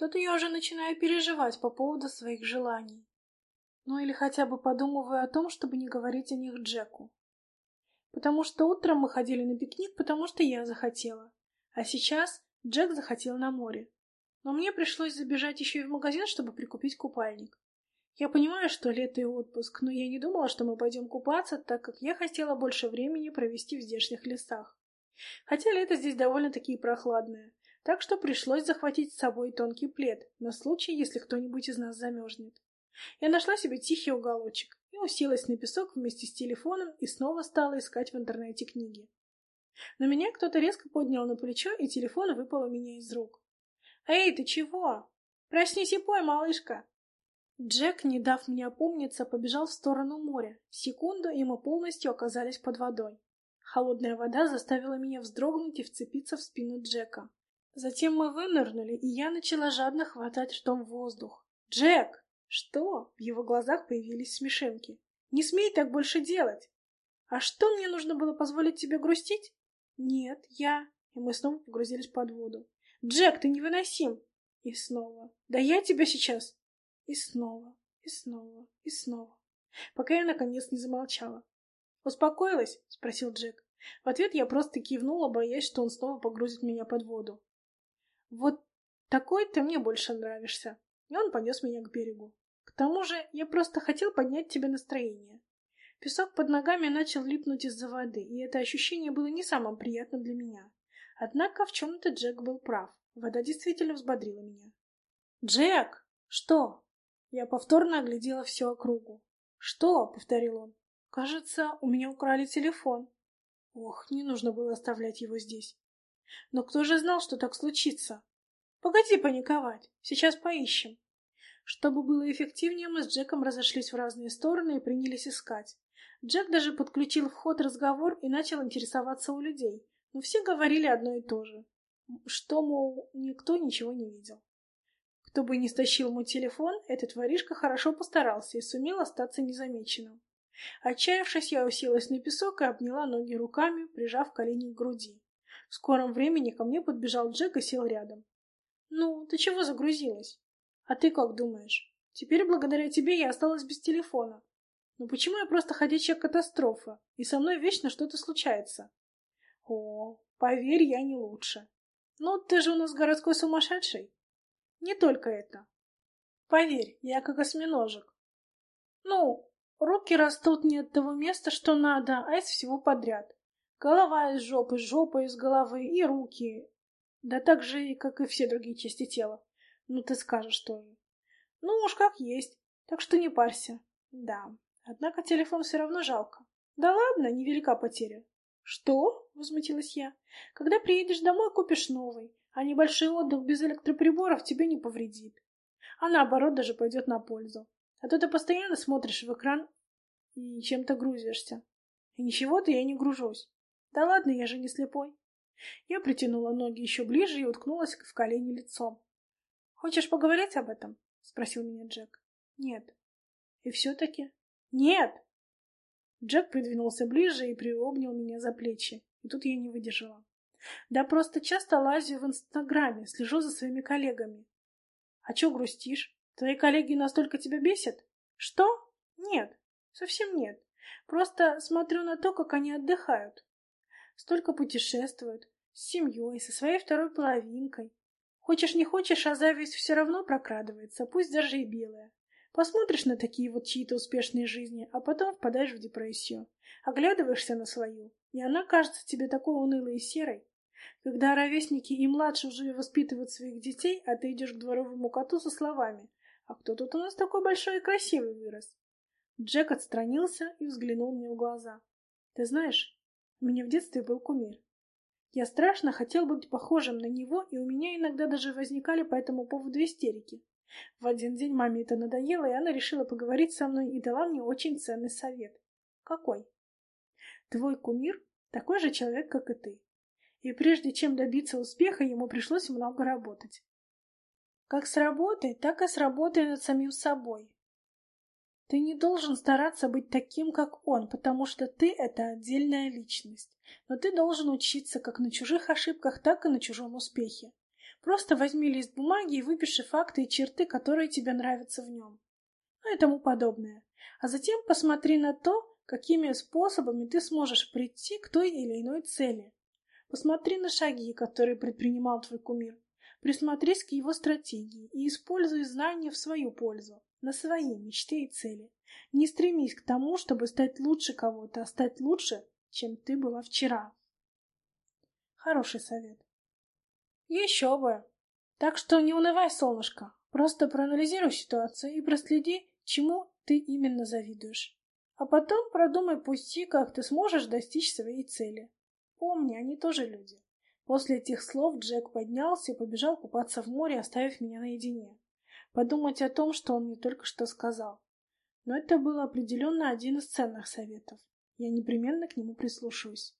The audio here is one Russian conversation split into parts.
Что-то я уже начинаю переживать по поводу своих желаний. Ну или хотя бы подумываю о том, чтобы не говорить о них Джеку. Потому что утром мы ходили на пикник, потому что я захотела. А сейчас Джек захотел на море. Но мне пришлось забежать еще и в магазин, чтобы прикупить купальник. Я понимаю, что лето и отпуск, но я не думала, что мы пойдем купаться, так как я хотела больше времени провести в здешних лесах. Хотя лето здесь довольно-таки прохладное, так что пришлось захватить с собой тонкий плед, на случай, если кто-нибудь из нас замерзнет. Я нашла себе тихий уголочек и уселась на песок вместе с телефоном и снова стала искать в интернете книги. Но меня кто-то резко поднял на плечо, и телефон выпал у меня из рук. «Эй, ты чего? Проснись и пой, малышка!» Джек, не дав мне опомниться, побежал в сторону моря. Секунду, и мы полностью оказались под водой. Холодная вода заставила меня вздрогнуть и вцепиться в спину Джека. Затем мы вынырнули, и я начала жадно хватать ртом воздух. «Джек!» «Что?» В его глазах появились смешинки. «Не смей так больше делать!» «А что мне нужно было позволить тебе грустить?» «Нет, я...» И мы снова погрузились под воду. «Джек, ты невыносим!» И снова. «Да я тебя сейчас!» И снова, и снова, и снова. Пока я наконец не замолчала. «Успокоилась?» — спросил Джек. В ответ я просто кивнула, боясь, что он снова погрузит меня под воду. «Вот такой ты мне больше нравишься». И он понес меня к берегу. К тому же я просто хотел поднять тебе настроение. Песок под ногами начал липнуть из-за воды, и это ощущение было не самым приятным для меня. Однако в чем-то Джек был прав. Вода действительно взбодрила меня. «Джек! Что?» Я повторно оглядела всю округу. «Что?» — повторил он. «Кажется, у меня украли телефон». Ох, не нужно было оставлять его здесь. Но кто же знал, что так случится? Погоди паниковать, сейчас поищем. Чтобы было эффективнее, мы с Джеком разошлись в разные стороны и принялись искать. Джек даже подключил в ход разговор и начал интересоваться у людей, но все говорили одно и то же, что, мол, никто ничего не видел. Кто бы ни стащил мой телефон, этот воришка хорошо постарался и сумел остаться незамеченным. Отчаявшись, я уселась на песок и обняла ноги руками, прижав колени к груди. В скором времени ко мне подбежал Джек и сел рядом. «Ну, ты чего загрузилась?» «А ты как думаешь? Теперь благодаря тебе я осталась без телефона. Но почему я просто ходячая катастрофа, и со мной вечно что-то случается?» «О, поверь, я не лучше. Ну, ты же у нас городской сумасшедший. Не только это. Поверь, я как осьминожек. Ну, руки растут не от того места, что надо, а из всего подряд. Голова из жопы, жопа из головы и руки. Да так же, как и все другие части тела. Ну, ты скажешь тоже. Ну, уж как есть. Так что не парься. Да. Однако телефон все равно жалко. Да ладно, невелика потеря. Что? Возмутилась я. Когда приедешь домой, купишь новый а небольшой отдых без электроприборов тебе не повредит. А наоборот даже пойдет на пользу. А то ты постоянно смотришь в экран и чем-то грузишься. И ничего-то я не гружусь. Да ладно, я же не слепой. Я притянула ноги еще ближе и уткнулась в колени лицом. «Хочешь поговорить об этом?» — спросил меня Джек. «Нет». «И все-таки?» «Нет!» Джек придвинулся ближе и приобнял меня за плечи. И тут я не выдержала. Да просто часто лазю в Инстаграме, слежу за своими коллегами. А чё грустишь? Твои коллеги настолько тебя бесят? Что? Нет, совсем нет. Просто смотрю на то, как они отдыхают. Столько путешествуют, с семьей, со своей второй половинкой. Хочешь не хочешь, а зависть все равно прокрадывается, пусть даже и белая. Посмотришь на такие вот чьи-то успешные жизни, а потом впадаешь в депрессию. Оглядываешься на свою, и она кажется тебе такой унылой и серой. Когда ровесники и младше уже воспитывают своих детей, а ты идешь к дворовому коту со словами «А кто тут у нас такой большой и красивый вырос?» Джек отстранился и взглянул мне в глаза. «Ты знаешь, у меня в детстве был кумир. Я страшно хотел быть похожим на него, и у меня иногда даже возникали по этому поводу истерики. В один день маме это надоело, и она решила поговорить со мной и дала мне очень ценный совет. Какой? Твой кумир такой же человек, как и ты и прежде чем добиться успеха, ему пришлось много работать. Как с работой, так и с работой над самим собой. Ты не должен стараться быть таким, как он, потому что ты — это отдельная личность. Но ты должен учиться как на чужих ошибках, так и на чужом успехе. Просто возьми лист бумаги и выпиши факты и черты, которые тебе нравятся в нем. Ну и тому подобное. А затем посмотри на то, какими способами ты сможешь прийти к той или иной цели. Посмотри на шаги, которые предпринимал твой кумир. Присмотрись к его стратегии и используй знания в свою пользу, на свои мечты и цели. Не стремись к тому, чтобы стать лучше кого-то, а стать лучше, чем ты была вчера. Хороший совет. Еще бы. Так что не унывай, солнышко. Просто проанализируй ситуацию и проследи, чему ты именно завидуешь. А потом продумай пути, как ты сможешь достичь своей цели. Помни, они тоже люди. После этих слов Джек поднялся и побежал купаться в море, оставив меня наедине. Подумать о том, что он мне только что сказал. Но это был определенно один из ценных советов. Я непременно к нему прислушаюсь.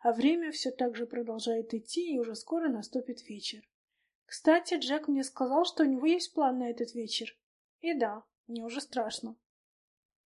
А время все так же продолжает идти, и уже скоро наступит вечер. Кстати, Джек мне сказал, что у него есть план на этот вечер. И да, мне уже страшно.